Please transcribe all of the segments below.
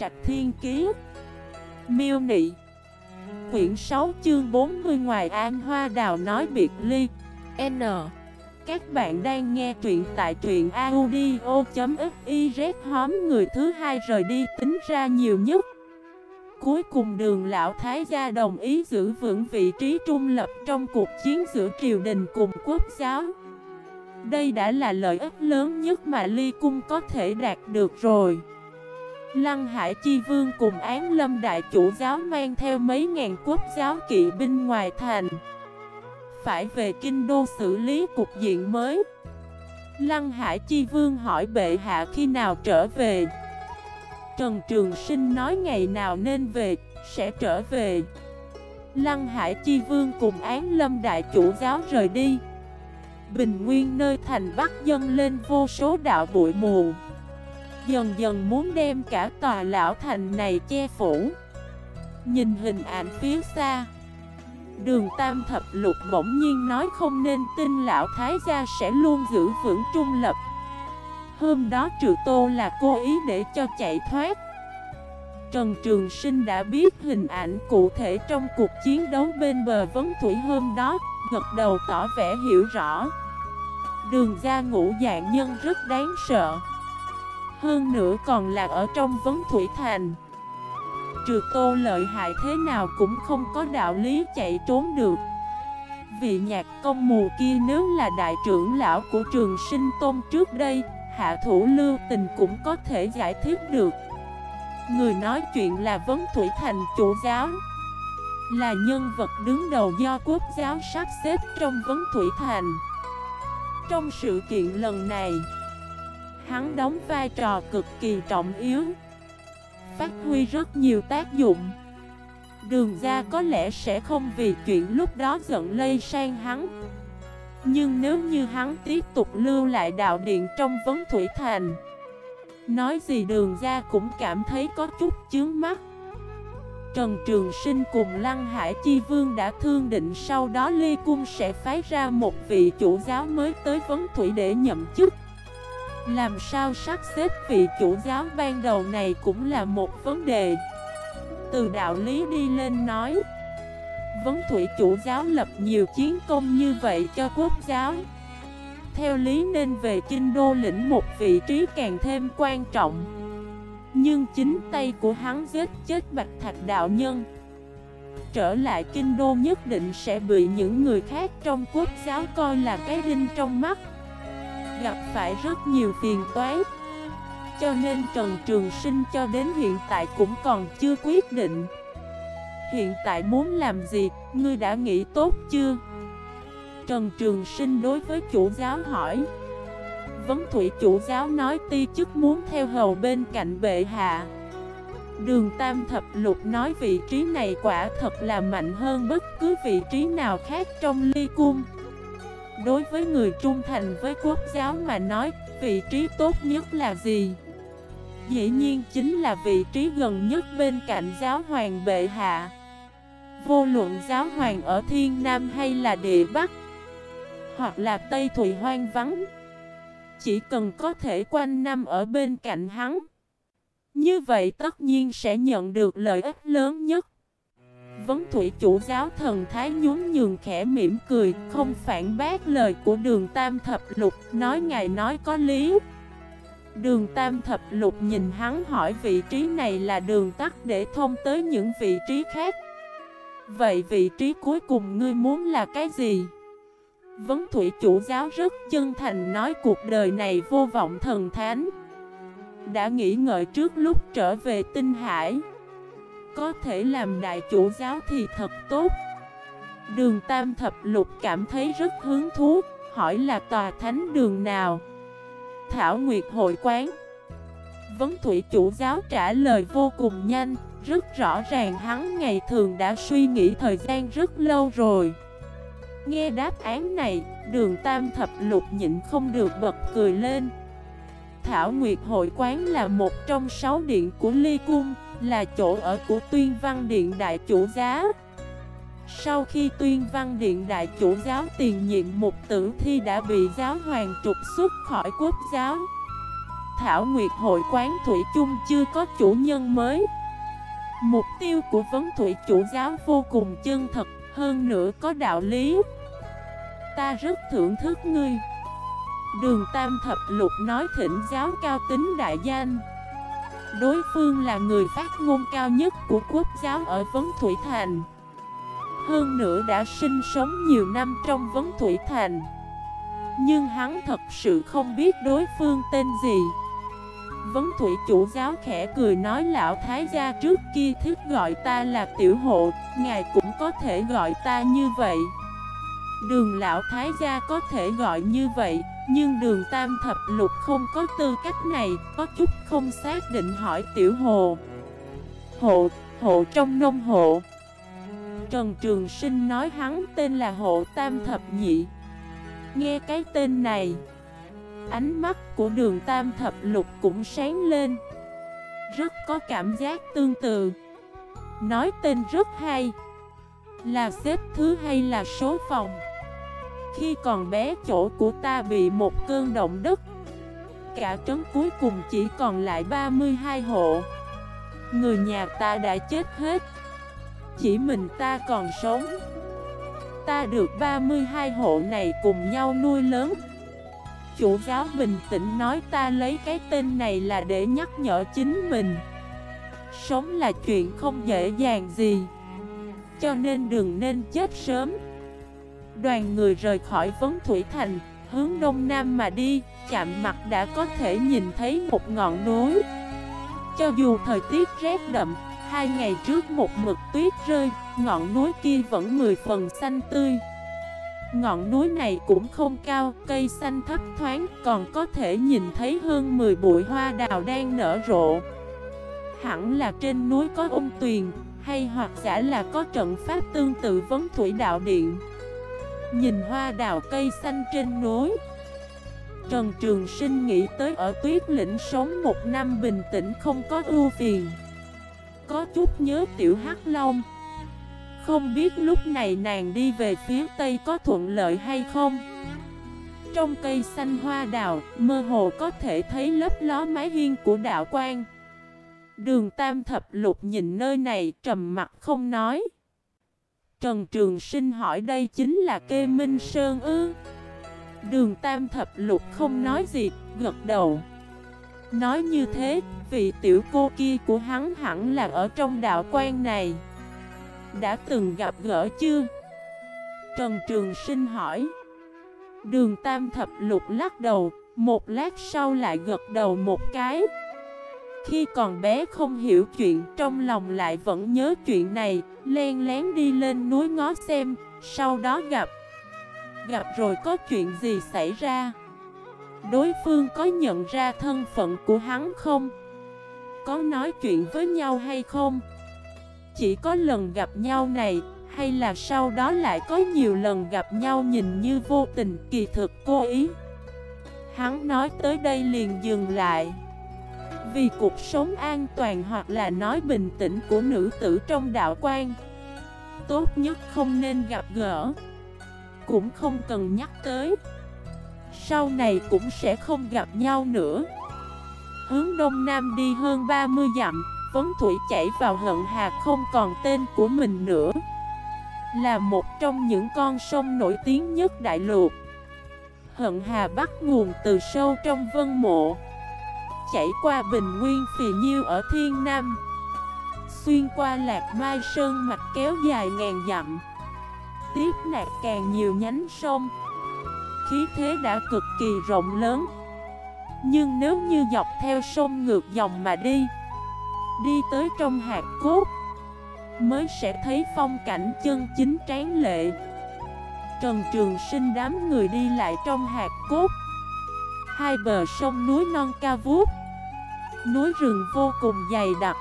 Trạch Thiên Kiế Miêu Nị. Quyển 6 chương 40 ngoài An Hoa Đào nói biệt ly. N. Các bạn đang nghe truyện tại truyện audio.xyz Hóm người thứ hai rời đi tính ra nhiều nhất. Cuối cùng đường lão Thái gia đồng ý giữ vững vị trí trung lập trong cuộc chiến giữa triều đình cùng quốc giáo. Đây đã là lợi ích lớn nhất mà Ly Cung có thể đạt được rồi. Lăng Hải Chi Vương cùng án lâm đại chủ giáo mang theo mấy ngàn quốc giáo kỵ binh ngoài thành. Phải về kinh đô xử lý cục diện mới. Lăng Hải Chi Vương hỏi bệ hạ khi nào trở về. Trần Trường Sinh nói ngày nào nên về, sẽ trở về. Lăng Hải Chi Vương cùng án lâm đại chủ giáo rời đi. Bình nguyên nơi thành Bắc dân lên vô số đạo bụi mù. Dần dần muốn đem cả tòa lão thành này che phủ. Nhìn hình ảnh phía xa, Đường Tam Thập Lục bỗng nhiên nói không nên tin lão Thái gia sẽ luôn giữ vững trung lập. Hôm đó trừ tô là cố ý để cho chạy thoát. Trần Trường Sinh đã biết hình ảnh cụ thể trong cuộc chiến đấu bên bờ vấn thủy hôm đó, Gật đầu tỏ vẻ hiểu rõ. Đường ra ngũ dạng nhân rất đáng sợ hơn nữa còn là ở trong vấn thủy thành. Trừ tô lợi hại thế nào cũng không có đạo lý chạy trốn được. Vị nhạc công mù kia nếu là đại trưởng lão của trường sinh tôn trước đây, Hạ thủ lưu tình cũng có thể giải thích được. Người nói chuyện là vấn thủy thành chủ giáo, Là nhân vật đứng đầu do quốc giáo sắp xếp trong vấn thủy thành. Trong sự kiện lần này Hắn đóng vai trò cực kỳ trọng yếu. Phát huy rất nhiều tác dụng. Đường ra có lẽ sẽ không vì chuyện lúc đó giận lây sang hắn. Nhưng nếu như hắn tiếp tục lưu lại đạo điện trong vấn thủy thành, Nói gì đường ra cũng cảm thấy có chút chướng mắt. Trần Trường Sinh cùng Lăng Hải Chi Vương đã thương định sau đó Lê Cung sẽ phái ra một vị chủ giáo mới tới vấn thủy để nhậm chức làm sao sắp xếp vị chủ giáo ban đầu này cũng là một vấn đề. Từ đạo lý đi lên nói, Vấn thủy chủ giáo lập nhiều chiến công như vậy cho quốc giáo. Theo lý nên về kinh đô lĩnh một vị trí càng thêm quan trọng. Nhưng chính tay của hắn giết chết bạch thạch đạo nhân. Trở lại kinh đô nhất định sẽ bị những người khác trong quốc giáo coi là cái đinh trong mắt gặp phải rất nhiều phiền toái. Cho nên Trần Trường Sinh cho đến hiện tại cũng còn chưa quyết định. Hiện tại muốn làm gì, ngươi đã nghĩ tốt chưa? Trần Trường Sinh đối với chủ giáo hỏi. Vấn thủy chủ giáo nói ti chức muốn theo hầu bên cạnh bệ hạ. Đường Tam Thập Lục nói vị trí này quả thật là mạnh hơn bất cứ vị trí nào khác trong ly cung. Đối với người trung thành với quốc giáo mà nói, vị trí tốt nhất là gì? Dĩ nhiên chính là vị trí gần nhất bên cạnh giáo hoàng bệ hạ Vô luận giáo hoàng ở Thiên Nam hay là Địa Bắc Hoặc là Tây thủy hoang vắng Chỉ cần có thể quanh năm ở bên cạnh hắn Như vậy tất nhiên sẽ nhận được lợi ích lớn nhất Vấn thủy chủ giáo thần thái nhún nhường khẽ mỉm cười, Không phản bác lời của đường tam thập lục, Nói ngài nói có lý. Đường tam thập lục nhìn hắn hỏi vị trí này là đường tắt để thông tới những vị trí khác. Vậy vị trí cuối cùng ngươi muốn là cái gì? Vấn thủy chủ giáo rất chân thành nói cuộc đời này vô vọng thần thánh. Đã nghĩ ngợi trước lúc trở về tinh hải có thể làm đại chủ giáo thì thật tốt. Đường Tam Thập Lục cảm thấy rất hứng thú, Hỏi là tòa thánh đường nào? Thảo Nguyệt hội quán. Vấn thủy chủ giáo trả lời vô cùng nhanh, Rất rõ ràng hắn ngày thường đã suy nghĩ thời gian rất lâu rồi. Nghe đáp án này, Đường Tam Thập Lục nhịn không được bật cười lên. Thảo Nguyệt hội quán là một trong sáu điện của Ly Cung là chỗ ở của tuyên văn điện đại chủ giá. Sau khi tuyên văn điện đại chủ giáo tiền nhiệm một tử thi đã bị giáo hoàng trục xuất khỏi quốc giáo. Thảo Nguyệt hội quán Thủy chung chưa có chủ nhân mới. Mục tiêu của vấn thủy chủ giáo vô cùng chân thật, Hơn nữa có đạo lý. Ta rất thưởng thức ngươi. Đường Tam Thập Lục nói thỉnh giáo cao tính đại danh. Đối phương là người phát ngôn cao nhất của quốc giáo ở Vấn Thủy Thành. Hơn nữa đã sinh sống nhiều năm trong Vấn Thủy Thành. Nhưng hắn thật sự không biết đối phương tên gì. Vấn Thủy chủ giáo khẽ cười nói, lão thái gia trước kia thích gọi ta là tiểu hộ, Ngài cũng có thể gọi ta như vậy. Đường lão thái gia có thể gọi như vậy Nhưng đường tam thập lục không có tư cách này Có chút không xác định hỏi tiểu hồ. Hộ, hộ trong nông hộ Trần Trường Sinh nói hắn tên là hộ tam thập nhị. Nghe cái tên này Ánh mắt của đường tam thập lục cũng sáng lên. Rất có cảm giác tương tự. Nói tên rất hay. Là xếp thứ hay là số phòng? Khi còn bé, chỗ của ta bị một cơn động đất. Cả trấn cuối cùng chỉ còn lại 32 hộ. Người nhà ta đã chết hết. Chỉ mình ta còn sống. Ta được 32 hộ này cùng nhau nuôi lớn. Chủ giáo bình tĩnh nói ta lấy cái tên này là để nhắc nhở chính mình. Sống là chuyện không dễ dàng gì. Cho nên đừng nên chết sớm. Đoàn người rời khỏi Vấn Thủy Thành Hướng đông nam mà đi Chạm mặt đã có thể nhìn thấy một ngọn núi. Cho dù thời tiết rét đậm Hai ngày trước một mực tuyết rơi Ngọn núi kia vẫn mười phần xanh tươi. Ngọn núi này cũng không cao, cây xanh thấp thoáng, còn có thể nhìn thấy hơn 10 bụi hoa đào đang nở rộ. Hẳn là trên núi có ung tuyền, hay hoặc giả là có trận pháp tương tự vấn thủy đạo điện. Nhìn hoa đào cây xanh trên núi. Trần Trường Sinh nghĩ tới ở tuyết lĩnh sống một năm bình tĩnh không có ưu phiền. Có chút nhớ tiểu hắc long. Không biết lúc này nàng đi về phía tây có thuận lợi hay không Trong cây xanh hoa đào, Mơ hồ có thể thấy lớp ló mái hiên của đạo quan Đường Tam Thập Lục nhìn nơi này trầm mặt không nói. Trần Trường Sinh hỏi đây chính là kê Minh Sơn ư? Đường Tam Thập Lục không nói gì, gật đầu. Nói như thế, vị tiểu cô kia của hắn hẳn là ở trong đạo quan này. Đã từng gặp gỡ chưa? Trần Trường Sinh hỏi. Đường Tam Thập Lục lắc đầu Một lát sau lại gật đầu một cái. Khi còn bé không hiểu chuyện, Trong lòng lại vẫn nhớ chuyện này, Len lén đi lên núi ngó xem, Sau đó gặp. Gặp rồi có chuyện gì xảy ra? Đối phương có nhận ra thân phận của hắn không? Có nói chuyện với nhau hay không? Chỉ có lần gặp nhau này, Hay là sau đó lại có nhiều lần gặp nhau nhìn như vô tình, kỳ thực cố ý? Hắn nói tới đây liền dừng lại. Vì cuộc sống an toàn hoặc là nói bình tĩnh của nữ tử trong đạo quan. Tốt nhất không nên gặp gỡ. Cũng không cần nhắc tới. Sau này cũng sẽ không gặp nhau nữa. Hướng đông nam đi hơn 30 dặm, Vấn Thủy chảy vào hận hà không còn tên của mình nữa. Là một trong những con sông nổi tiếng nhất đại lục. Hận hà bắt nguồn từ sâu trong vân mộ. Chảy qua bình nguyên phì nhiêu ở thiên nam. Xuyên qua lạc mai sơn mạch kéo dài ngàn dặm. Tiếp nạp càng nhiều nhánh sông. Khí thế đã cực kỳ rộng lớn. Nhưng nếu như dọc theo sông ngược dòng mà đi Đi tới trong hạt cốt, Mới sẽ thấy phong cảnh chân chính tráng lệ. Trần Trường Sinh đám người đi lại trong hạt cốt. Hai bờ sông núi non ca vút Núi rừng vô cùng dày đặc,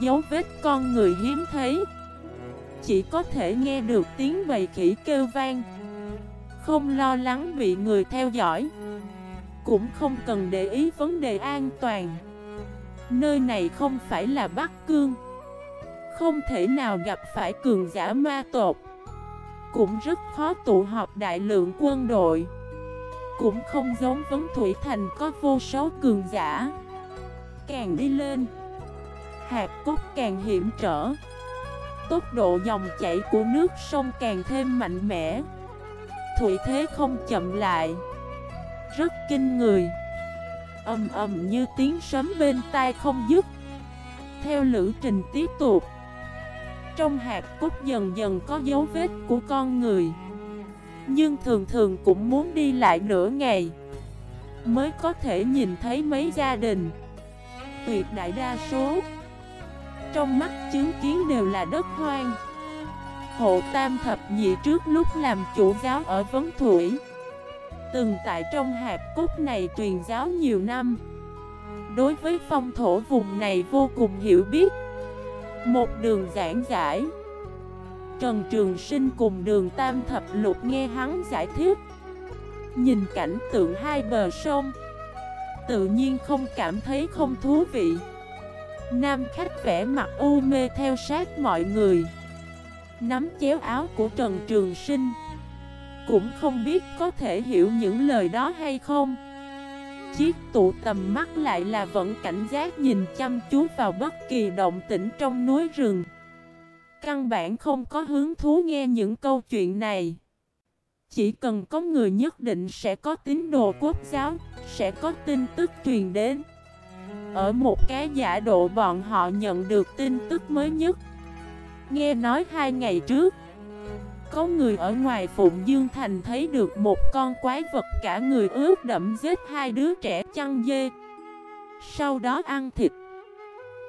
Dấu vết con người hiếm thấy. Chỉ có thể nghe được tiếng bầy khỉ kêu vang. Không lo lắng bị người theo dõi, Cũng không cần để ý vấn đề an toàn. Nơi này không phải là Bắc Cương, Không thể nào gặp phải cường giả ma tột Cũng rất khó tụ họp đại lượng quân đội. Cũng không giống vấn Thủy Thành, có vô số cường giả. Càng đi lên, Hạt cốt càng hiểm trở. Tốc độ dòng chảy của nước sông càng thêm mạnh mẽ. Thủy thế không chậm lại. Rất kinh người. Âm ầm như tiếng sấm bên tai không dứt. Theo lữ trình tiếp tục, Trong hạt cốt dần dần có dấu vết của con người. Nhưng thường thường cũng muốn đi lại nửa ngày Mới có thể nhìn thấy mấy gia đình. Tuyệt đại đa số Trong mắt chứng kiến đều là đất hoang. Hộ tam thập nhị trước lúc làm chủ giáo ở Vấn Thủy, Từng tại trong hạt cốt này truyền giáo nhiều năm. Đối với phong thổ vùng này vô cùng hiểu biết. Một đường giảng giải Trần Trường Sinh cùng đường Tam Thập Lục nghe hắn giải thích. Nhìn cảnh tượng hai bờ sông, Tự nhiên không cảm thấy không thú vị. Nam khách vẽ mặt u mê theo sát mọi người. Nắm chéo áo của Trần Trường Sinh, Cũng không biết có thể hiểu những lời đó hay không. Chiếc tụ tầm mắt lại là vẫn cảnh giác nhìn chăm chú vào bất kỳ động tĩnh trong núi rừng. Căn bản không có hứng thú nghe những câu chuyện này. Chỉ cần có người nhất định sẽ có tín đồ quốc giáo, Sẽ có tin tức truyền đến. Ở một cái giả độ bọn họ nhận được tin tức mới nhất. Nghe nói hai ngày trước, Có người ở ngoài Phụng Dương Thành thấy được một con quái vật cả người ướt đẫm giết hai đứa trẻ chăn dê. Sau đó ăn thịt.